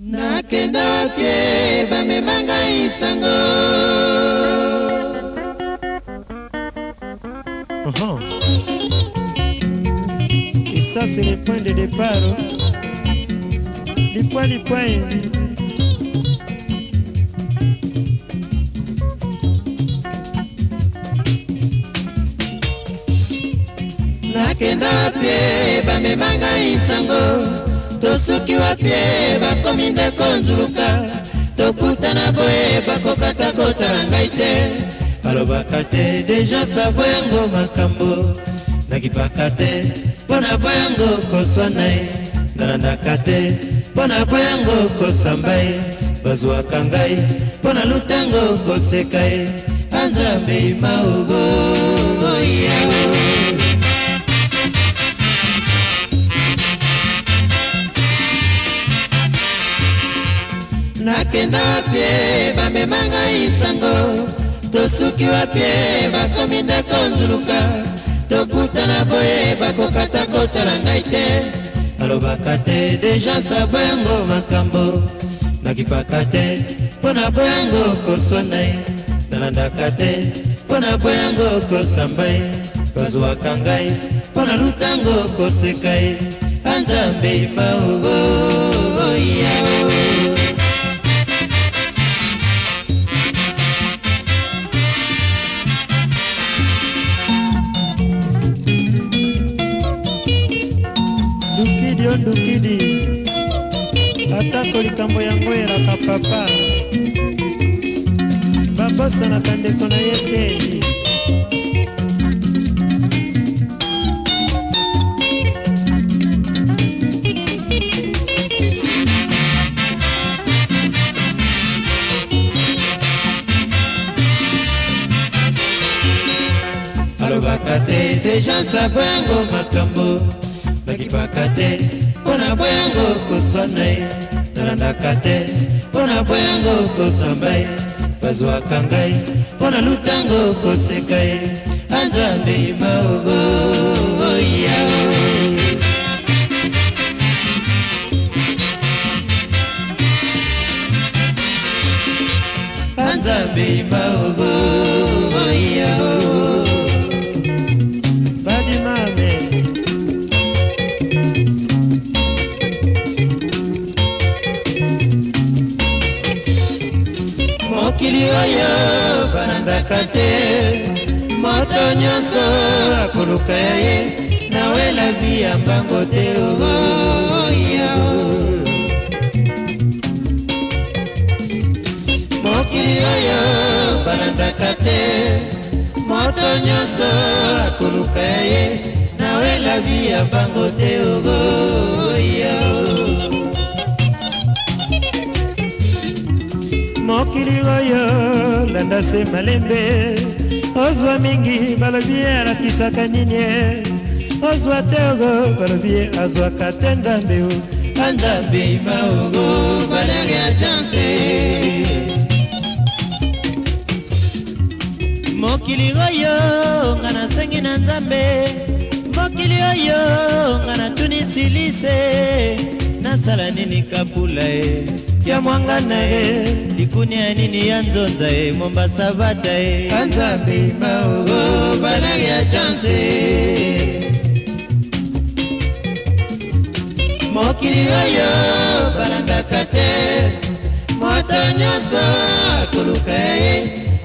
nakenda wapye bamemanga isango uh -huh. et ça c'est le point de départ lipwa lipwa nakenda wapye bamemanga isango tosuki wapi bakomi ndeko nzuluka tokutana boye bakokata kotala ngai te balobaka te deja sabo yango makambo nakipaka te mpo na bo yango koswana ye nalandaka te mpo na bo yango kosamba ye bazwaka ngai mpo na lutango koseka ye anzambe imaogo nakenda wapie bamemanga isango tosuki wapie bakomi ndako nzuluka tokutana boye bakokata kotala ngai te alobaka te deja sabo yango makambo nakipaka te mpo na boyango koswa na ye nalandaka te mpo na boyango kosamba ye bazwaka ngai mpo na lutango koseka ye anzambe imao oh, oh, yeah. atako likambo yango elaka papa babosanaka ndeko na ye teni alobaka te dejansa bwango makambo bakipaka te mpo na bwango koswana ye balandaka te mpo na boyango kosamba ye bazwaka ngai mpo na lutango koseka ye anzambe maogo yawe anzambe maogo yawe koluka te moto nyonso akoluka ya ye nawela vi ya mbango te oyoyao mokili oyo balandaka te moto nyonso akoluka ya ye nawela vi ya mbango te oyoyao mokili oyo elanda se malembe ozwa mingi balobi ye alakisaka nini ye ozwa te ogo balobi ye azwaka te ndambe o andambe maogo baleri ya chance mokili oyo nga nasengi na nzambe mokili oyo nga natuni silise nasala nini kapula ye ya mwanga na ye likuni ya nini ya nzonza ye mombasa bata ye kanzambe maogo balagi ya chanse mokili oyo balandaka te moto nyonso akoluka ye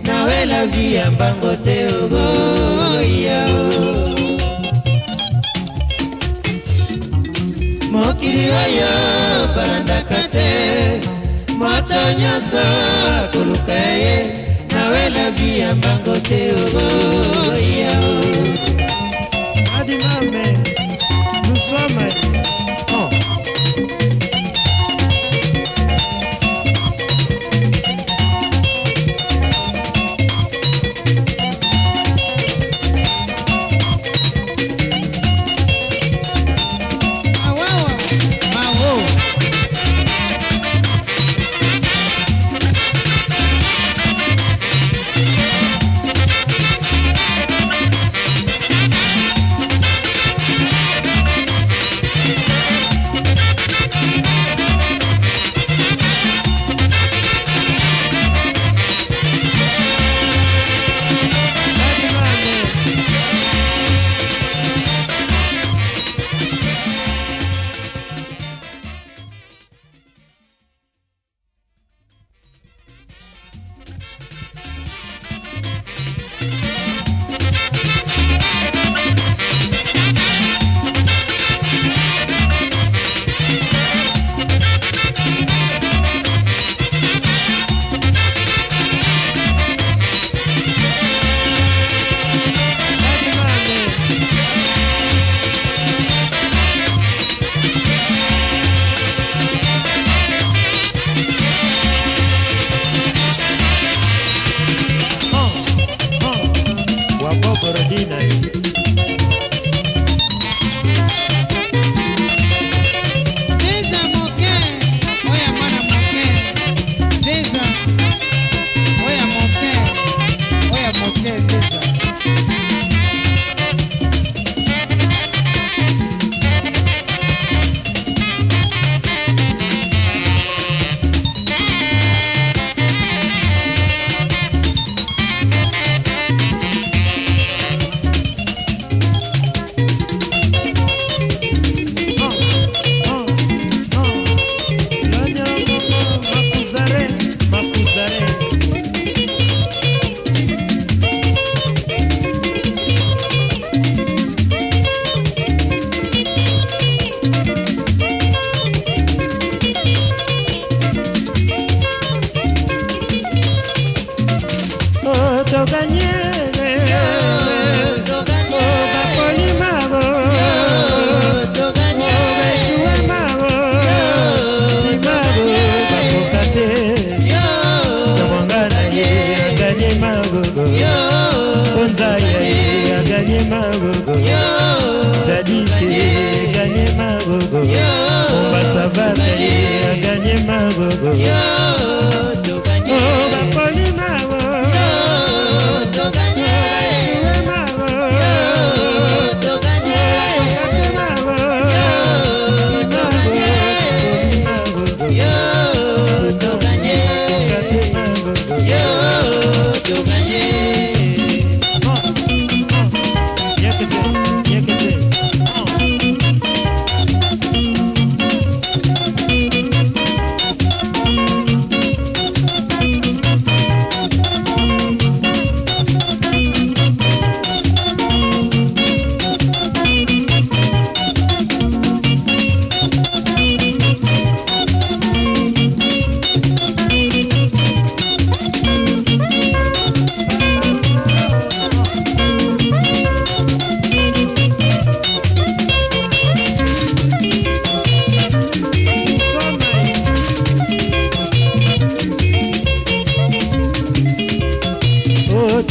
nawela vi ya mbango te ogo yao mokili oyo balandaka nyonso you. nawelabi ya mbango te ogo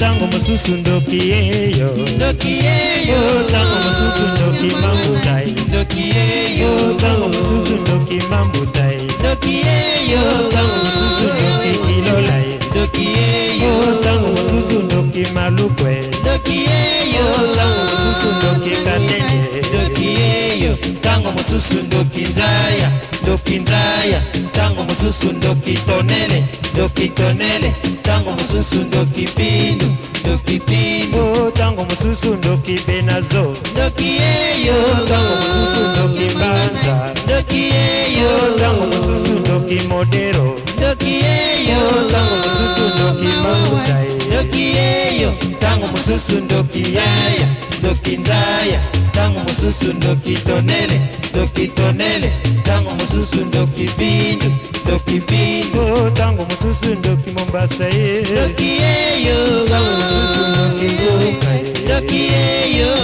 ntango mosusu ndoki yeyo oh, ntango mosusu ndoki mambuta ye oh, ntango mosusu ndoki mambuta ye oh, ntango mosusu ndoki kilola ye ntango mosusu ndoki malukwe ntango mosusu ndoki kate yo ntango mosusu ndoki nzaya ndoki nzaya ntango mosusu ndoki tonele ndoki tonele ntango mosusu ndoki pindu ndoki pindu ntango mosusu ndoki benazo ndoki yeyo ntango mosusu ndoki mbanza ndoki yeyo ntango mosusu ndoki modero mosusu ndoki yaya ndoki nzaya ntango mosusu ndoki tonele ndoki tonele ntango mosusu ndoki bindu ndoki bindu ntango mosusu ndoki mombasa ye ndoki yeyo ntango mosusu ndoki ndoki yeyo